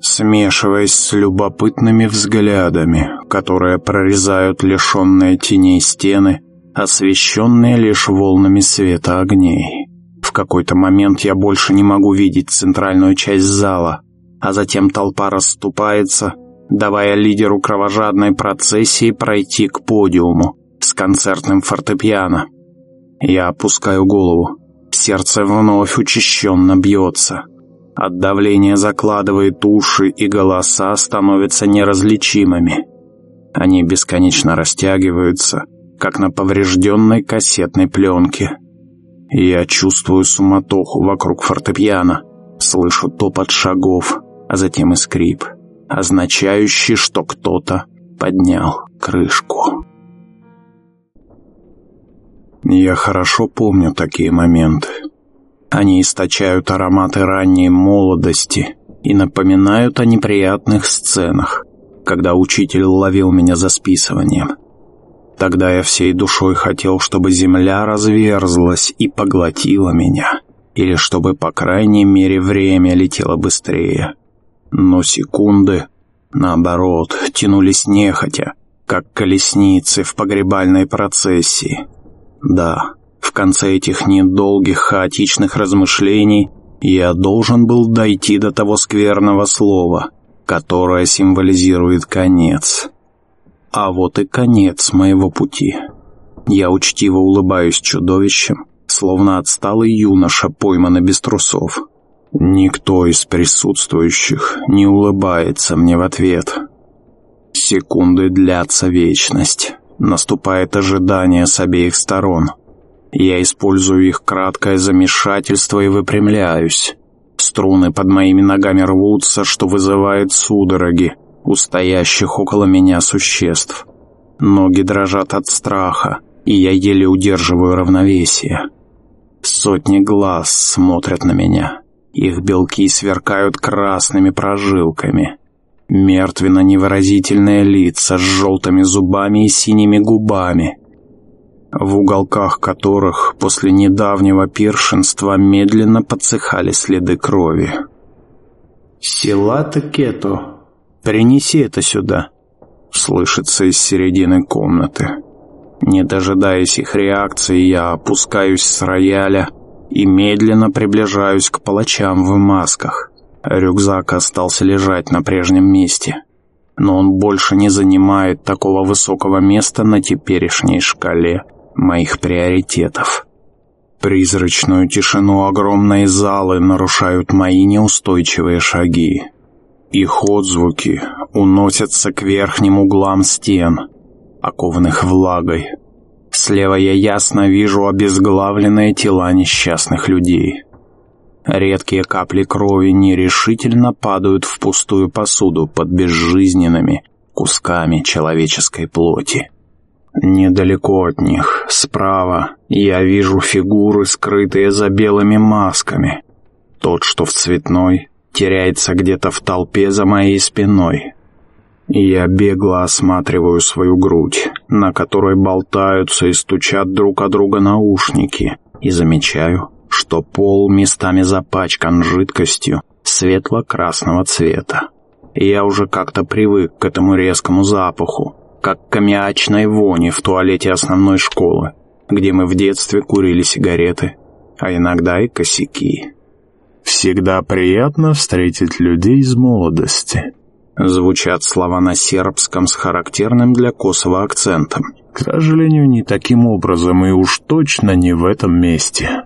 смешиваясь с любопытными взглядами, которые прорезают лишенные теней стены, освещенные лишь волнами света огней. В какой-то момент я больше не могу видеть центральную часть зала, а затем толпа расступается, давая лидеру кровожадной процессии пройти к подиуму с концертным фортепиано. Я опускаю голову. Сердце вновь учащенно бьется. От давления закладывает уши, и голоса становятся неразличимыми. Они бесконечно растягиваются, как на поврежденной кассетной пленке. Я чувствую суматоху вокруг фортепиано, слышу топот шагов, а затем и скрип, означающий, что кто-то поднял крышку. Я хорошо помню такие моменты. Они источают ароматы ранней молодости и напоминают о неприятных сценах, когда учитель ловил меня за списыванием. Тогда я всей душой хотел, чтобы земля разверзлась и поглотила меня, или чтобы, по крайней мере, время летело быстрее. Но секунды, наоборот, тянулись нехотя, как колесницы в погребальной процессии. Да, в конце этих недолгих хаотичных размышлений я должен был дойти до того скверного слова, которое символизирует конец. А вот и конец моего пути. Я учтиво улыбаюсь чудовищем, словно отсталый юноша, пойманный без трусов. Никто из присутствующих не улыбается мне в ответ. Секунды длятся вечность. Наступает ожидание с обеих сторон. Я использую их краткое замешательство и выпрямляюсь. Струны под моими ногами рвутся, что вызывает судороги у стоящих около меня существ. Ноги дрожат от страха, и я еле удерживаю равновесие. Сотни глаз смотрят на меня. Их белки сверкают красными прожилками. Мертвенно-невыразительные лица с желтыми зубами и синими губами, в уголках которых после недавнего пиршенства медленно подсыхали следы крови. «Силата Кето, принеси это сюда», — слышится из середины комнаты. Не дожидаясь их реакции, я опускаюсь с рояля и медленно приближаюсь к палачам в масках. Рюкзак остался лежать на прежнем месте, но он больше не занимает такого высокого места на теперешней шкале моих приоритетов. Призрачную тишину огромной залы нарушают мои неустойчивые шаги. Их отзвуки уносятся к верхним углам стен, окованных влагой. Слева я ясно вижу обезглавленные тела несчастных людей. Редкие капли крови нерешительно падают в пустую посуду под безжизненными кусками человеческой плоти. Недалеко от них, справа, я вижу фигуры, скрытые за белыми масками. Тот, что в цветной, теряется где-то в толпе за моей спиной. Я бегло осматриваю свою грудь, на которой болтаются и стучат друг о друга наушники, и замечаю, что пол местами запачкан жидкостью светло-красного цвета. Я уже как-то привык к этому резкому запаху, как к аммиачной вони в туалете основной школы, где мы в детстве курили сигареты, а иногда и косяки. «Всегда приятно встретить людей из молодости», Звучат слова на сербском с характерным для Косово акцентом. К сожалению, не таким образом и уж точно не в этом месте.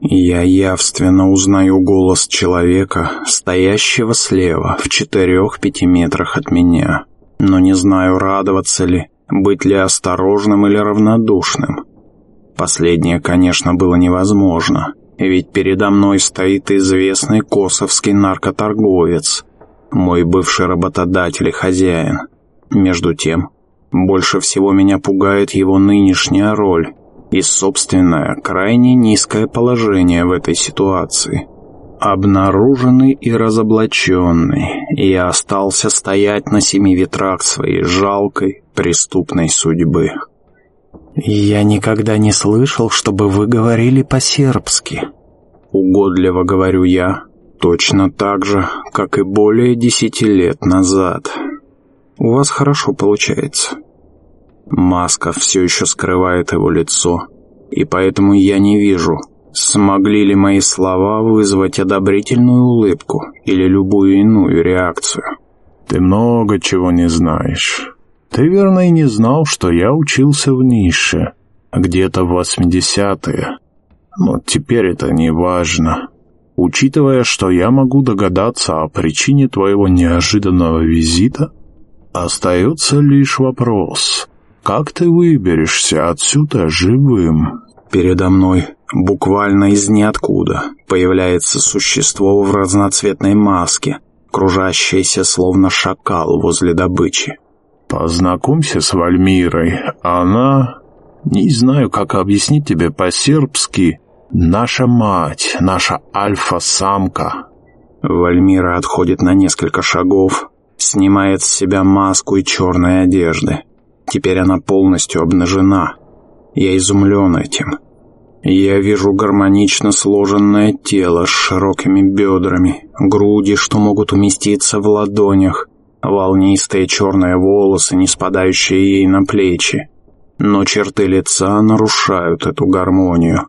Я явственно узнаю голос человека, стоящего слева, в четырех-пяти метрах от меня, но не знаю, радоваться ли, быть ли осторожным или равнодушным. Последнее, конечно, было невозможно, ведь передо мной стоит известный косовский наркоторговец, мой бывший работодатель и хозяин. Между тем, Больше всего меня пугает его нынешняя роль и собственное крайне низкое положение в этой ситуации. Обнаруженный и разоблаченный, я остался стоять на семи ветрах своей жалкой, преступной судьбы. «Я никогда не слышал, чтобы вы говорили по-сербски», — угодливо говорю я, точно так же, как и более десяти лет назад. «У вас хорошо получается». Маска все еще скрывает его лицо, и поэтому я не вижу, смогли ли мои слова вызвать одобрительную улыбку или любую иную реакцию. «Ты много чего не знаешь. Ты, верно, и не знал, что я учился в нише, где-то в восьмидесятые. Но теперь это не важно. Учитывая, что я могу догадаться о причине твоего неожиданного визита, остается лишь вопрос, как ты выберешься отсюда живым? Передо мной, буквально из ниоткуда, появляется существо в разноцветной маске, кружащееся словно шакал возле добычи. Познакомься с Вальмирой. Она... Не знаю, как объяснить тебе по-сербски. Наша мать, наша альфа-самка. Вальмира отходит на несколько шагов, снимает с себя маску и черные одежды. Теперь она полностью обнажена. Я изумлен этим. Я вижу гармонично сложенное тело с широкими бедрами, груди, что могут уместиться в ладонях, волнистые черные волосы, не спадающие ей на плечи. Но черты лица нарушают эту гармонию,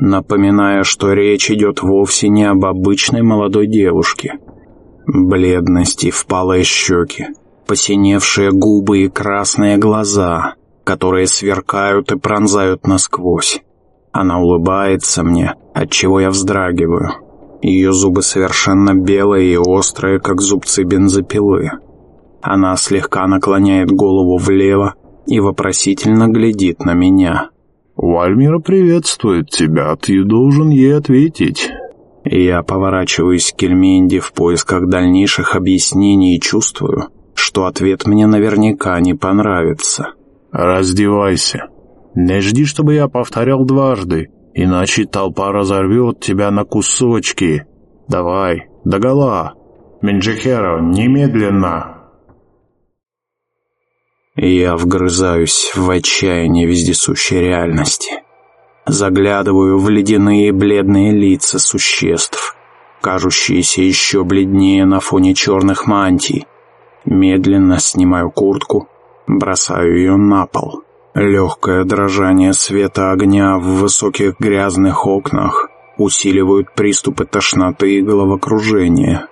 напоминая, что речь идет вовсе не об обычной молодой девушке. Бледность и впалые щеки, посиневшие губы и красные глаза, которые сверкают и пронзают насквозь. Она улыбается мне, отчего я вздрагиваю. Ее зубы совершенно белые и острые, как зубцы бензопилы. Она слегка наклоняет голову влево и вопросительно глядит на меня. «Вальмира приветствует тебя, ты должен ей ответить». Я поворачиваюсь к Кельминде в поисках дальнейших объяснений и чувствую, что ответ мне наверняка не понравится. «Раздевайся. Не жди, чтобы я повторял дважды, иначе толпа разорвет тебя на кусочки. Давай, догола. Менджихеро, немедленно!» Я вгрызаюсь в отчаяние вездесущей реальности. Заглядываю в ледяные бледные лица существ, кажущиеся еще бледнее на фоне черных мантий, Медленно снимаю куртку, бросаю ее на пол. Легкое дрожание света огня в высоких грязных окнах усиливают приступы тошноты и головокружения.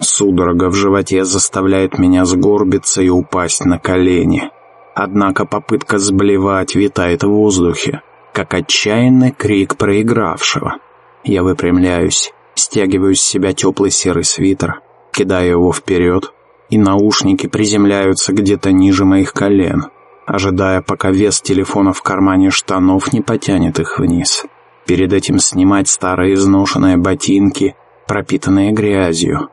Судорога в животе заставляет меня сгорбиться и упасть на колени. Однако попытка сблевать витает в воздухе, как отчаянный крик проигравшего. Я выпрямляюсь, стягиваю с себя теплый серый свитер, кидаю его вперед, и наушники приземляются где-то ниже моих колен, ожидая, пока вес телефона в кармане штанов не потянет их вниз. Перед этим снимать старые изношенные ботинки, пропитанные грязью.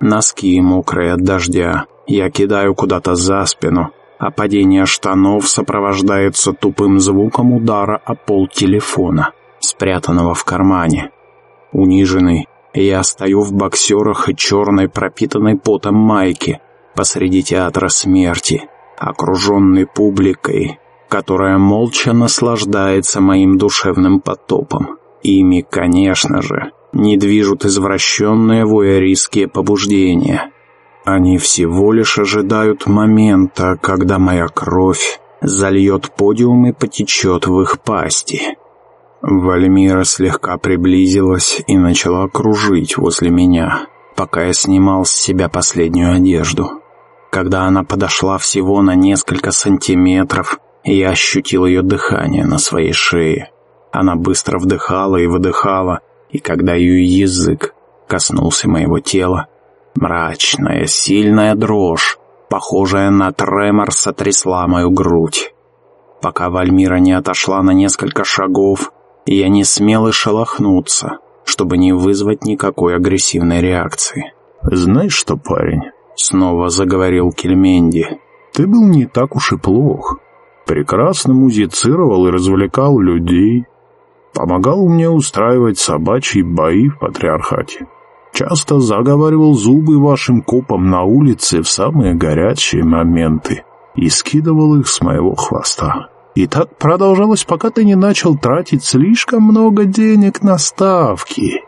Носки мокрые от дождя. Я кидаю куда-то за спину, а падение штанов сопровождается тупым звуком удара о пол телефона, спрятанного в кармане. Униженный, я стою в боксерах и черной пропитанной потом майке посреди театра смерти, окруженный публикой, которая молча наслаждается моим душевным потопом. Ими, конечно же, не движут извращенные вуэристские побуждения. Они всего лишь ожидают момента, когда моя кровь зальет подиум и потечет в их пасти. Вальмира слегка приблизилась и начала кружить возле меня, пока я снимал с себя последнюю одежду. Когда она подошла всего на несколько сантиметров, я ощутил ее дыхание на своей шее. Она быстро вдыхала и выдыхала, и когда ее язык коснулся моего тела, мрачная, сильная дрожь, похожая на тремор, сотрясла мою грудь. Пока Вальмира не отошла на несколько шагов, я не смел и шелохнуться, чтобы не вызвать никакой агрессивной реакции. «Знаешь что, парень?» — снова заговорил Кельменди. ты был не так уж и плох. Прекрасно музицировал и развлекал людей. Помогал мне устраивать собачьи бои в патриархате. Часто заговаривал зубы вашим копам на улице в самые горячие моменты и скидывал их с моего хвоста. И так продолжалось, пока ты не начал тратить слишком много денег на ставки.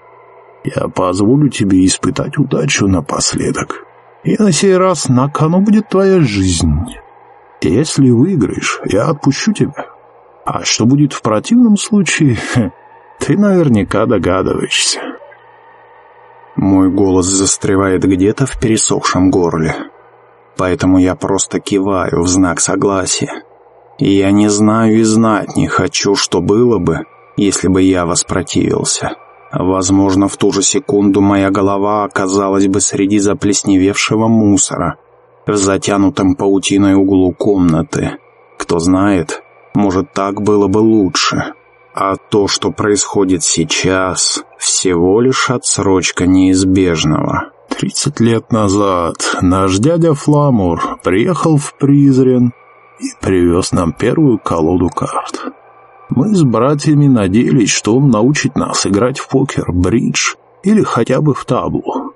Я позволю тебе испытать удачу напоследок. И на сей раз на кону будет твоя жизнь. Если выиграешь, я отпущу тебя. А что будет в противном случае, ты наверняка догадываешься. Мой голос застревает где-то в пересохшем горле. Поэтому я просто киваю в знак согласия. И я не знаю и знать не хочу, что было бы, если бы я воспротивился. Возможно, в ту же секунду моя голова оказалась бы среди заплесневевшего мусора, в затянутом паутиной углу комнаты. Кто знает, может, так было бы лучше. А то, что происходит сейчас, всего лишь отсрочка неизбежного. Тридцать лет назад наш дядя Фламур приехал в Призрен и привез нам первую колоду карт. Мы с братьями надеялись, что он научит нас играть в покер, бридж или хотя бы в таблу.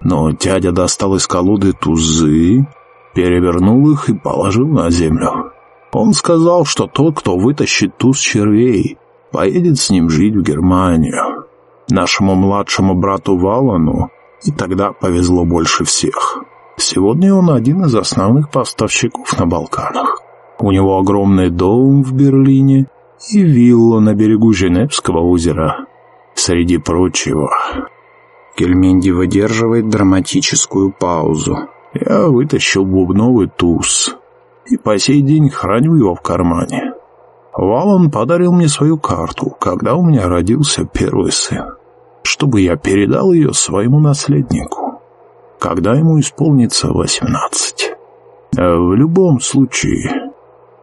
Но дядя достал из колоды тузы, перевернул их и положил на землю. Он сказал, что тот, кто вытащит туз червей, поедет с ним жить в Германию. Нашему младшему брату Валану и тогда повезло больше всех. Сегодня он один из основных поставщиков на Балканах. У него огромный дом в Берлине и вилла на берегу Женевского озера. Среди прочего... Кельменди выдерживает драматическую паузу. Я вытащил бубновый туз и по сей день храню его в кармане. Валан подарил мне свою карту, когда у меня родился первый сын, чтобы я передал ее своему наследнику, когда ему исполнится восемнадцать. А в любом случае...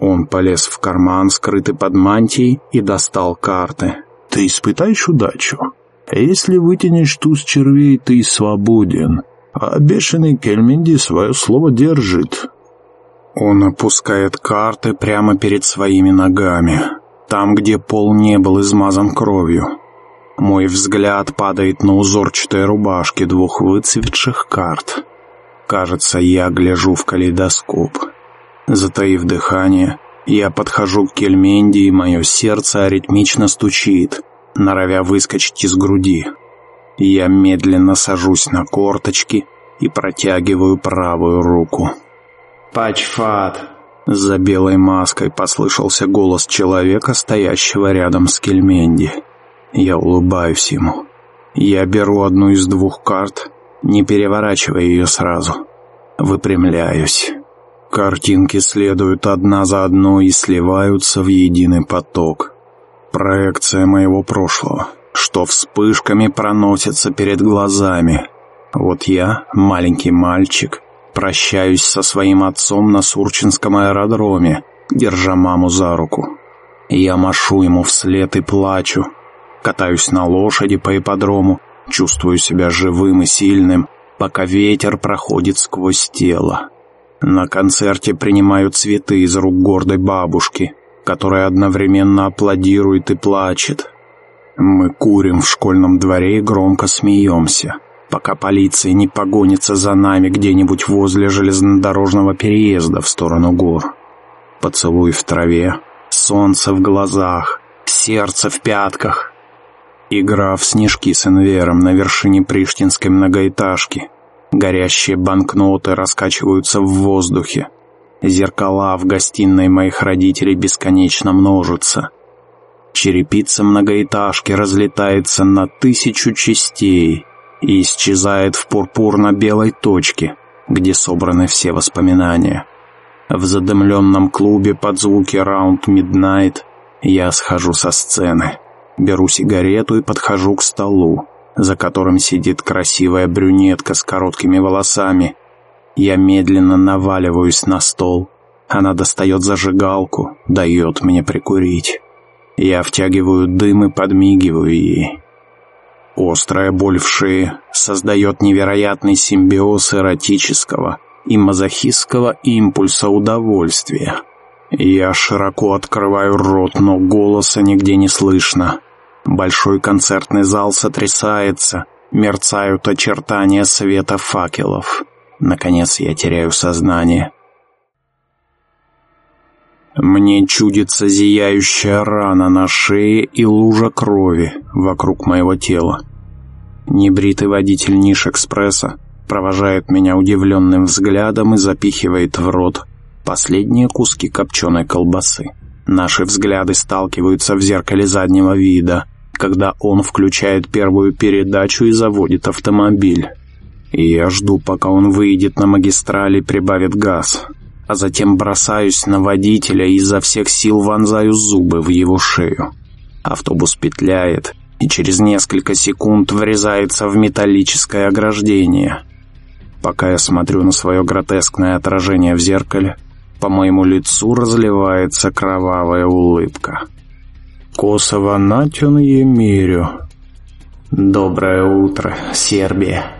Он полез в карман, скрытый под мантией, и достал карты. Ты испытаешь удачу. Если вытянешь туз червей, ты свободен. А бешеный Кельминди свое слово держит. Он опускает карты прямо перед своими ногами, там, где пол не был измазан кровью. Мой взгляд падает на узорчатые рубашки двух выцветших карт. Кажется, я гляжу в калейдоскоп. Затаив дыхание, я подхожу к Кельменди, и мое сердце аритмично стучит, норовя выскочить из груди. Я медленно сажусь на корточки и протягиваю правую руку. «Пачфат!» За белой маской послышался голос человека, стоящего рядом с Кельменди. Я улыбаюсь ему. Я беру одну из двух карт, не переворачивая ее сразу. Выпрямляюсь. Картинки следуют одна за одной и сливаются в единый поток. Проекция моего прошлого, что вспышками проносится перед глазами. Вот я, маленький мальчик, Прощаюсь со своим отцом на Сурчинском аэродроме, держа маму за руку. Я машу ему вслед и плачу. Катаюсь на лошади по ипподрому, чувствую себя живым и сильным, пока ветер проходит сквозь тело. На концерте принимаю цветы из рук гордой бабушки, которая одновременно аплодирует и плачет. Мы курим в школьном дворе и громко смеемся пока полиция не погонится за нами где-нибудь возле железнодорожного переезда в сторону гор. Поцелуй в траве, солнце в глазах, сердце в пятках. Игра в снежки с инвером на вершине приштинской многоэтажки. Горящие банкноты раскачиваются в воздухе. Зеркала в гостиной моих родителей бесконечно множатся. Черепица многоэтажки разлетается на тысячу частей и исчезает в пурпурно-белой точке, где собраны все воспоминания. В задымленном клубе под звуки «Раунд Миднайт» я схожу со сцены, беру сигарету и подхожу к столу, за которым сидит красивая брюнетка с короткими волосами. Я медленно наваливаюсь на стол. Она достает зажигалку, дает мне прикурить. Я втягиваю дым и подмигиваю ей. Острая боль в шее создает невероятный симбиоз эротического и мазохистского импульса удовольствия. Я широко открываю рот, но голоса нигде не слышно. Большой концертный зал сотрясается, мерцают очертания света факелов. Наконец я теряю сознание. Мне чудится зияющая рана на шее и лужа крови вокруг моего тела. Небритый водитель Ниш Экспресса провожает меня удивленным взглядом и запихивает в рот последние куски копченой колбасы. Наши взгляды сталкиваются в зеркале заднего вида, когда он включает первую передачу и заводит автомобиль. И я жду, пока он выйдет на магистраль и прибавит газ, а затем бросаюсь на водителя и изо всех сил вонзаю зубы в его шею. Автобус петляет и через несколько секунд врезается в металлическое ограждение. Пока я смотрю на свое гротескное отражение в зеркале, по моему лицу разливается кровавая улыбка. Косово натюн Емирю. Доброе утро, Сербия.